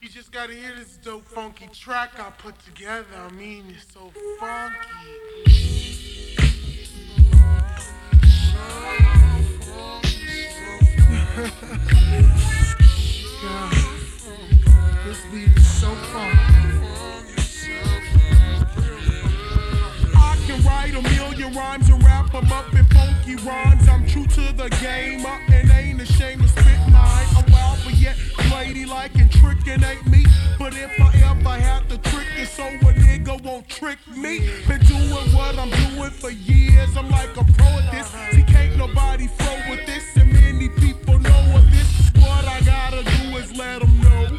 you just gotta hear this dope, funky track I put together. I mean, it's so funky. This beat is so funky. I can write a million rhymes and wrap them up in funky rhymes. I'm true to the game up and ain't so a nigga won't trick me, been doing what I'm doing for years. I'm like a pro at this. See, can't nobody flow with this, and many people know what this. What I gotta do is let them know.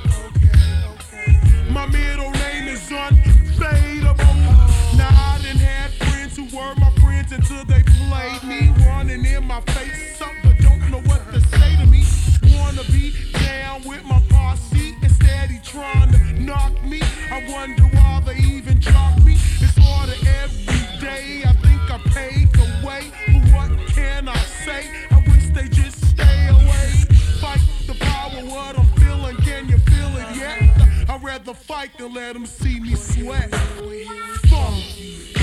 My middle name is unfadable. Now I done had friends who were my friends until they played me, running in my face. Something don't know what to say to me. Wanna be down with my posse, instead he trying to knock me. I wonder why even me. It's harder every day. I think I the way, but what can I say? I wish they just stay away. Fight the power, what I'm feeling. Can you feel it yet? I'd rather fight than let them see me sweat. Funky.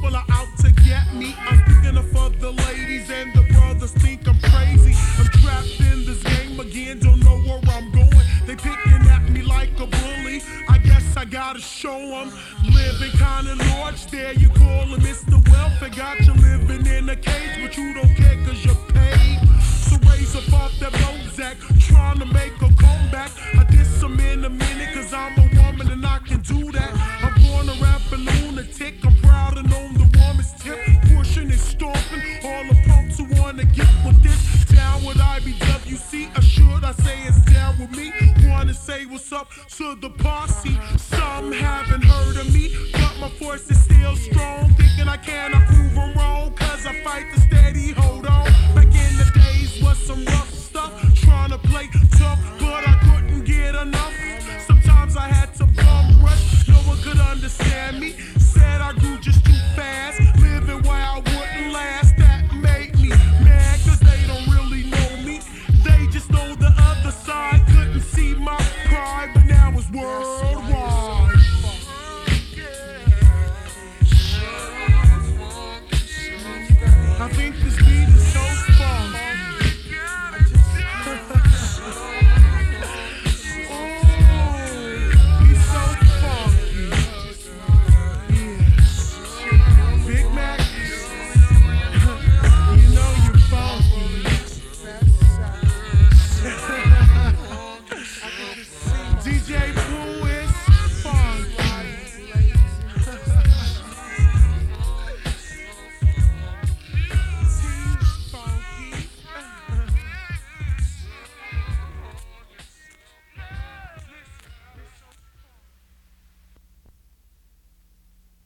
People are out to get me. I'm speaking up for the ladies and the brothers think I'm crazy. I'm trapped in this game again, don't know where I'm going. They picking at me like a bully. I guess I gotta show them. Living kinda large there, you call him Mr. Welfare. Got you living in a cage, but you don't care cause you're paid. So raise up off that Bozak, trying to make to the posse. worldwide. I think this